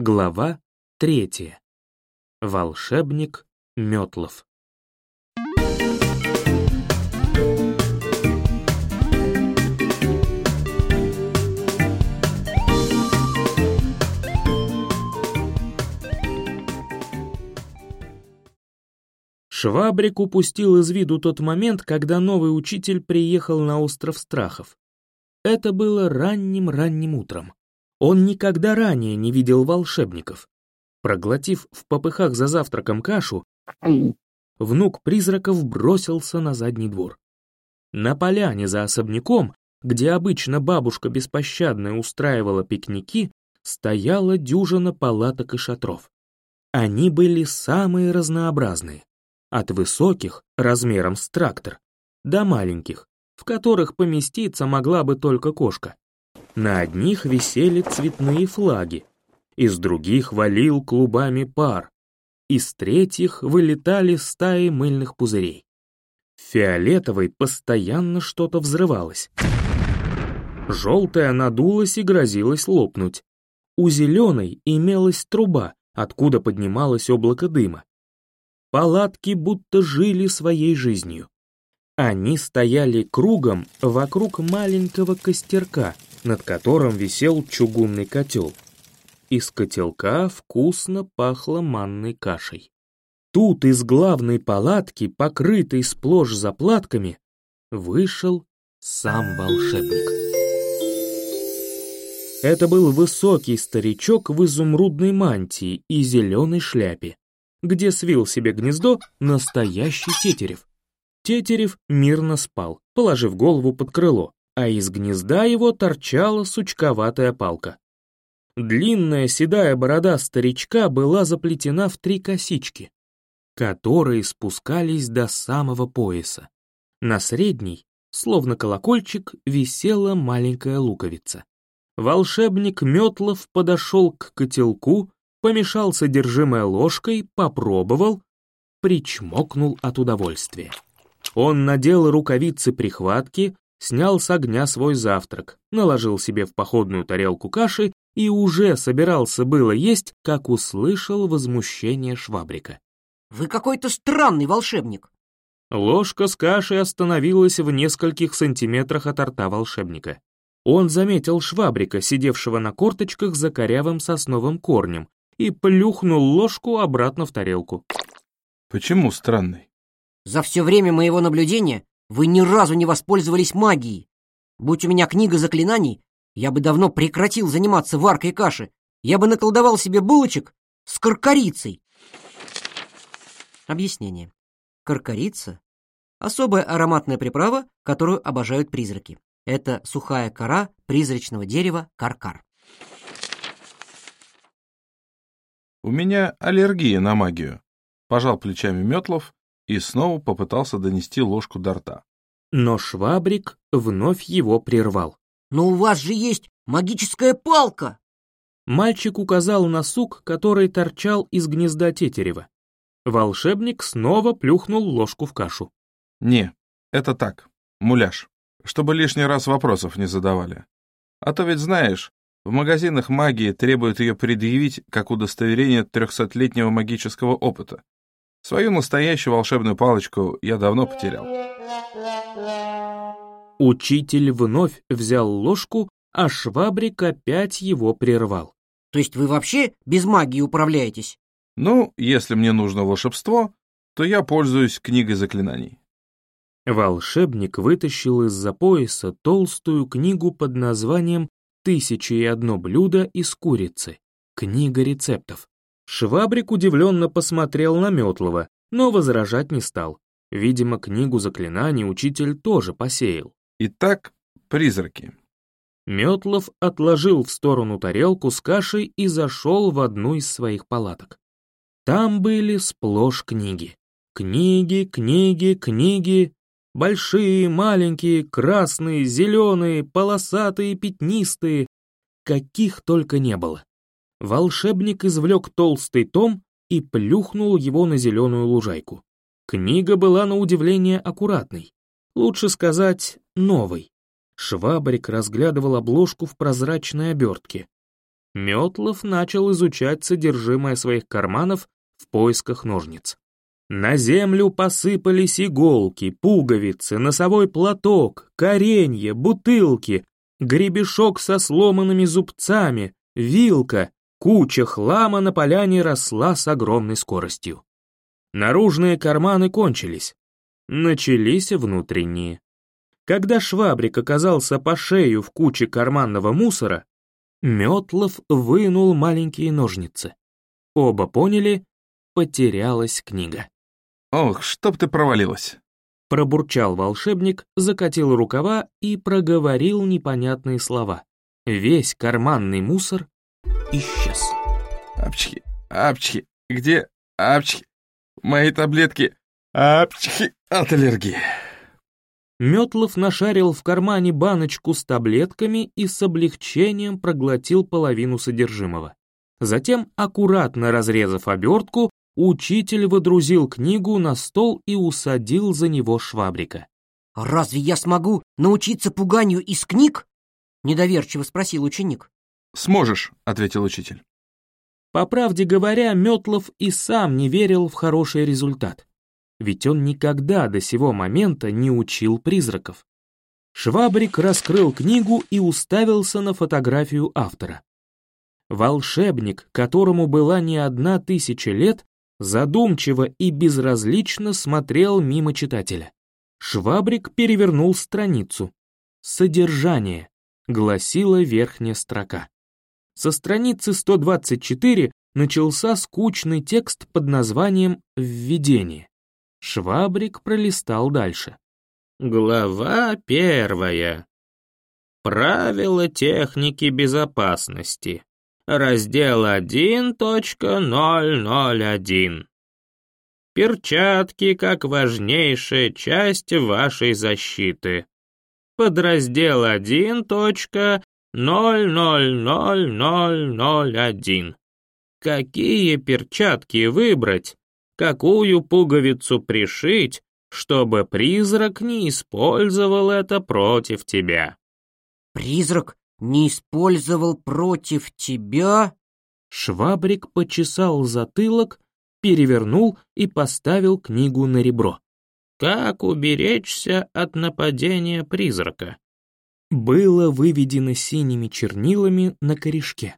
Глава третья. Волшебник Метлов. Швабрик упустил из виду тот момент, когда новый учитель приехал на остров Страхов. Это было ранним-ранним утром. Он никогда ранее не видел волшебников. Проглотив в попыхах за завтраком кашу, внук призраков бросился на задний двор. На поляне за особняком, где обычно бабушка беспощадно устраивала пикники, стояла дюжина палаток и шатров. Они были самые разнообразные. От высоких, размером с трактор, до маленьких, в которых поместиться могла бы только кошка. На одних висели цветные флаги, из других валил клубами пар, из третьих вылетали стаи мыльных пузырей. В фиолетовой постоянно что-то взрывалось. Желтая надулась и грозилась лопнуть. У зеленой имелась труба, откуда поднималось облако дыма. Палатки будто жили своей жизнью. Они стояли кругом вокруг маленького костерка — над которым висел чугунный котел. Из котелка вкусно пахло манной кашей. Тут из главной палатки, покрытой сплошь заплатками, вышел сам волшебник. Это был высокий старичок в изумрудной мантии и зеленой шляпе, где свил себе гнездо настоящий тетерев. Тетерев мирно спал, положив голову под крыло, а из гнезда его торчала сучковатая палка. Длинная седая борода старичка была заплетена в три косички, которые спускались до самого пояса. На средней, словно колокольчик, висела маленькая луковица. Волшебник Метлов подошел к котелку, помешал содержимое ложкой, попробовал, причмокнул от удовольствия. Он надел рукавицы-прихватки, снял с огня свой завтрак, наложил себе в походную тарелку каши и уже собирался было есть, как услышал возмущение Швабрика. «Вы какой-то странный волшебник!» Ложка с кашей остановилась в нескольких сантиметрах от рта волшебника. Он заметил Швабрика, сидевшего на корточках за корявым сосновым корнем, и плюхнул ложку обратно в тарелку. «Почему странный?» «За все время моего наблюдения вы ни разу не воспользовались магией. Будь у меня книга заклинаний, я бы давно прекратил заниматься варкой каши. Я бы наколдовал себе булочек с каркарицей. Объяснение. Каркарица — особая ароматная приправа, которую обожают призраки. Это сухая кора призрачного дерева каркар. «У меня аллергия на магию», — пожал плечами Метлов и снова попытался донести ложку до рта. Но Швабрик вновь его прервал. «Но у вас же есть магическая палка!» Мальчик указал на сук, который торчал из гнезда тетерева. Волшебник снова плюхнул ложку в кашу. «Не, это так, муляж, чтобы лишний раз вопросов не задавали. А то ведь знаешь, в магазинах магии требуют ее предъявить как удостоверение трехсотлетнего магического опыта. Свою настоящую волшебную палочку я давно потерял. Учитель вновь взял ложку, а Швабрик опять его прервал. То есть вы вообще без магии управляетесь? Ну, если мне нужно волшебство, то я пользуюсь книгой заклинаний. Волшебник вытащил из-за пояса толстую книгу под названием «Тысяча и одно блюдо из курицы. Книга рецептов». Швабрик удивленно посмотрел на Метлова, но возражать не стал. Видимо, книгу заклинаний учитель тоже посеял. «Итак, призраки». Метлов отложил в сторону тарелку с кашей и зашел в одну из своих палаток. Там были сплошь книги. Книги, книги, книги. Большие, маленькие, красные, зеленые, полосатые, пятнистые. Каких только не было волшебник извлек толстый том и плюхнул его на зеленую лужайку. Книга была на удивление аккуратной, лучше сказать, новой. Швабрик разглядывал обложку в прозрачной обертке. Метлов начал изучать содержимое своих карманов в поисках ножниц. На землю посыпались иголки, пуговицы, носовой платок, коренья, бутылки, гребешок со сломанными зубцами, вилка Куча хлама на поляне росла с огромной скоростью. Наружные карманы кончились. Начались внутренние. Когда швабрик оказался по шею в куче карманного мусора, Метлов вынул маленькие ножницы. Оба поняли, потерялась книга. «Ох, чтоб ты провалилась!» Пробурчал волшебник, закатил рукава и проговорил непонятные слова. Весь карманный мусор исчез. «Апчхи! Апчхи! Где? Апчхи! Мои таблетки! Апчхи! От аллергии!» Метлов нашарил в кармане баночку с таблетками и с облегчением проглотил половину содержимого. Затем, аккуратно разрезав обертку, учитель водрузил книгу на стол и усадил за него швабрика. «Разве я смогу научиться пуганию из книг?» — недоверчиво спросил ученик. «Сможешь», — ответил учитель. По правде говоря, Метлов и сам не верил в хороший результат. Ведь он никогда до сего момента не учил призраков. Швабрик раскрыл книгу и уставился на фотографию автора. Волшебник, которому была не одна тысяча лет, задумчиво и безразлично смотрел мимо читателя. Швабрик перевернул страницу. «Содержание», — гласила верхняя строка. Со страницы 124 начался скучный текст под названием «Введение». Швабрик пролистал дальше. Глава первая. Правила техники безопасности. Раздел 1.001. Перчатки как важнейшая часть вашей защиты. Подраздел 1. 00001. Какие перчатки выбрать? Какую пуговицу пришить, чтобы призрак не использовал это против тебя? Призрак не использовал против тебя? Швабрик почесал затылок, перевернул и поставил книгу на ребро. Как уберечься от нападения призрака? было выведено синими чернилами на корешке.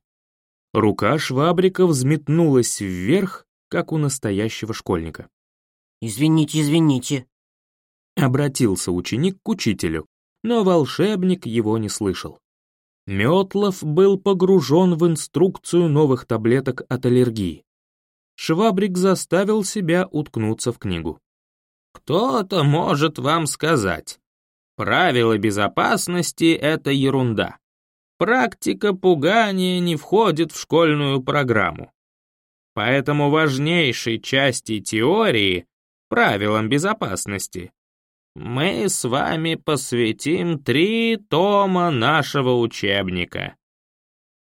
Рука Швабрика взметнулась вверх, как у настоящего школьника. «Извините, извините», — обратился ученик к учителю, но волшебник его не слышал. Метлов был погружен в инструкцию новых таблеток от аллергии. Швабрик заставил себя уткнуться в книгу. «Кто-то может вам сказать, Правила безопасности — это ерунда. Практика пугания не входит в школьную программу. Поэтому важнейшей части теории — правилам безопасности — мы с вами посвятим три тома нашего учебника.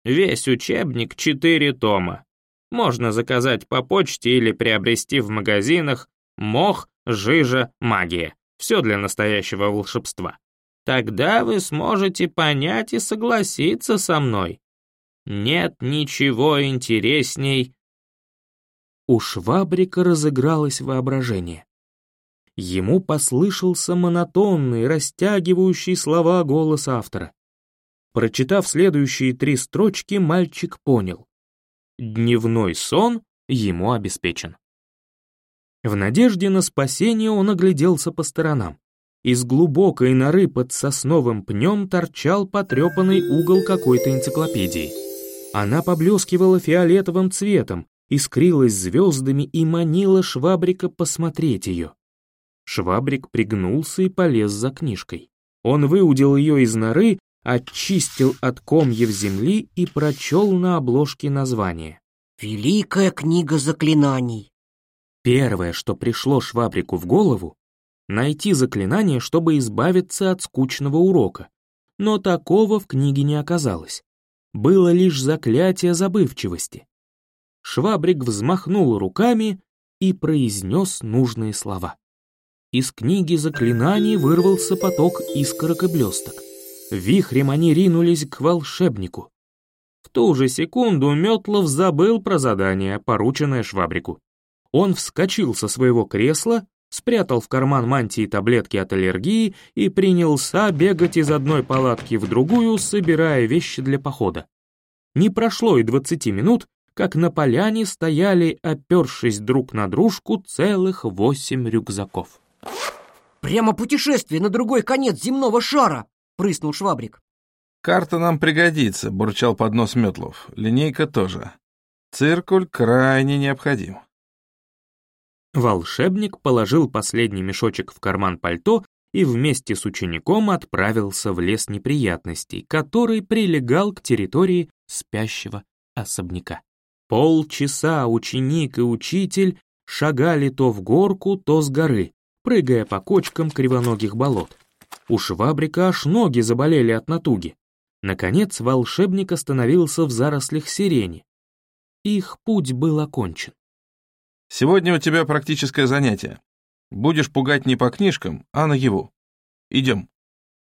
Весь учебник — четыре тома. Можно заказать по почте или приобрести в магазинах «Мох», «Жижа», «Магия». Все для настоящего волшебства. Тогда вы сможете понять и согласиться со мной. Нет ничего интересней. У Швабрика разыгралось воображение. Ему послышался монотонный, растягивающий слова голос автора. Прочитав следующие три строчки, мальчик понял. Дневной сон ему обеспечен. В надежде на спасение он огляделся по сторонам. Из глубокой норы под сосновым пнем торчал потрепанный угол какой-то энциклопедии. Она поблескивала фиолетовым цветом, искрилась звездами и манила Швабрика посмотреть ее. Швабрик пригнулся и полез за книжкой. Он выудил ее из норы, очистил от комьев земли и прочел на обложке название. «Великая книга заклинаний». Первое, что пришло Швабрику в голову, найти заклинание, чтобы избавиться от скучного урока. Но такого в книге не оказалось. Было лишь заклятие забывчивости. Швабрик взмахнул руками и произнес нужные слова. Из книги заклинаний вырвался поток искорок и блесток. Вихрем они ринулись к волшебнику. В ту же секунду Метлов забыл про задание, порученное Швабрику. Он вскочил со своего кресла, спрятал в карман мантии таблетки от аллергии и принялся бегать из одной палатки в другую, собирая вещи для похода. Не прошло и 20 минут, как на поляне стояли, опершись друг на дружку, целых восемь рюкзаков. «Прямо путешествие на другой конец земного шара!» — прыснул Швабрик. «Карта нам пригодится», — бурчал под нос Метлов. «Линейка тоже. Циркуль крайне необходим». Волшебник положил последний мешочек в карман пальто и вместе с учеником отправился в лес неприятностей, который прилегал к территории спящего особняка. Полчаса ученик и учитель шагали то в горку, то с горы, прыгая по кочкам кривоногих болот. У швабрика аж ноги заболели от натуги. Наконец волшебник остановился в зарослях сирени. Их путь был окончен. Сегодня у тебя практическое занятие. Будешь пугать не по книжкам, а на его. Идем.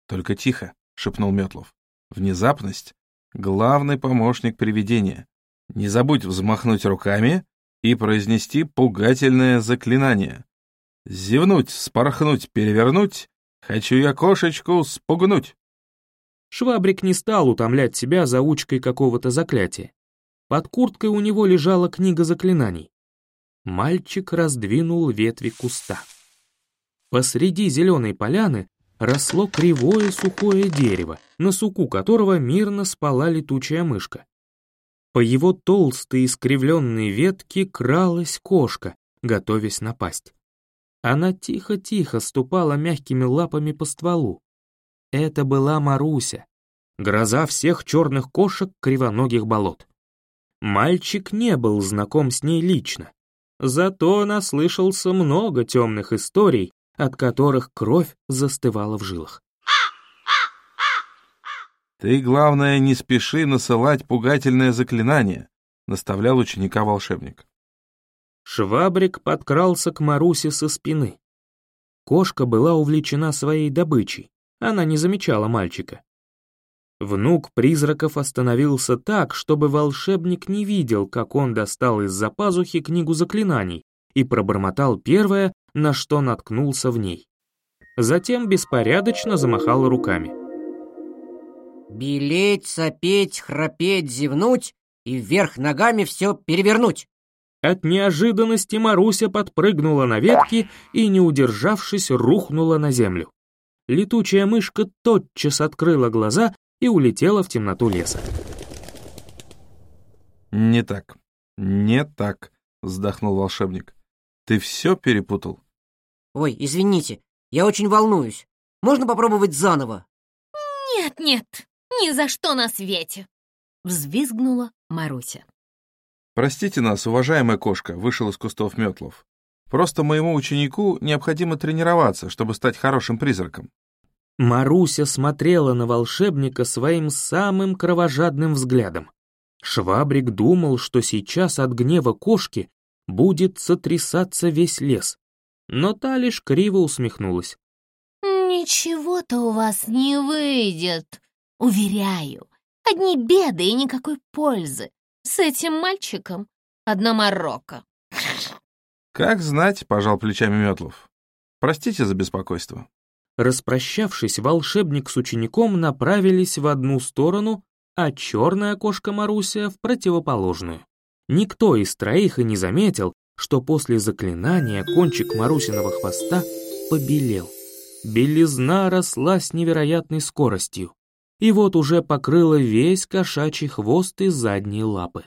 Только тихо, шепнул Метлов. Внезапность — главный помощник привидения. Не забудь взмахнуть руками и произнести пугательное заклинание. Зевнуть, спорхнуть, перевернуть. Хочу я кошечку спугнуть. Швабрик не стал утомлять себя заучкой какого-то заклятия. Под курткой у него лежала книга заклинаний мальчик раздвинул ветви куста. Посреди зеленой поляны росло кривое сухое дерево, на суку которого мирно спала летучая мышка. По его толстые искривленные ветки кралась кошка, готовясь напасть. Она тихо-тихо ступала мягкими лапами по стволу. Это была Маруся, гроза всех черных кошек кривоногих болот. Мальчик не был знаком с ней лично, Зато наслышался много темных историй, от которых кровь застывала в жилах. «Ты, главное, не спеши насылать пугательное заклинание», — наставлял ученика волшебник. Швабрик подкрался к Марусе со спины. Кошка была увлечена своей добычей, она не замечала мальчика. Внук призраков остановился так, чтобы волшебник не видел, как он достал из-за пазухи книгу заклинаний и пробормотал первое, на что наткнулся в ней. Затем беспорядочно замахал руками. «Белеть, сопеть, храпеть, зевнуть и вверх ногами все перевернуть!» От неожиданности Маруся подпрыгнула на ветки и, не удержавшись, рухнула на землю. Летучая мышка тотчас открыла глаза и улетела в темноту леса. «Не так, не так», — вздохнул волшебник. «Ты все перепутал?» «Ой, извините, я очень волнуюсь. Можно попробовать заново?» «Нет-нет, ни за что на свете!» — взвизгнула Маруся. «Простите нас, уважаемая кошка», — вышел из кустов Метлов. «Просто моему ученику необходимо тренироваться, чтобы стать хорошим призраком. Маруся смотрела на волшебника своим самым кровожадным взглядом. Швабрик думал, что сейчас от гнева кошки будет сотрясаться весь лес, но та лишь криво усмехнулась. «Ничего-то у вас не выйдет, уверяю. Одни беды и никакой пользы. С этим мальчиком одна морока». «Как знать», — пожал плечами Метлов. «Простите за беспокойство». Распрощавшись, волшебник с учеником направились в одну сторону, а черная кошка Маруся — в противоположную. Никто из троих и не заметил, что после заклинания кончик Марусиного хвоста побелел. Белизна росла с невероятной скоростью, и вот уже покрыла весь кошачий хвост и задние лапы.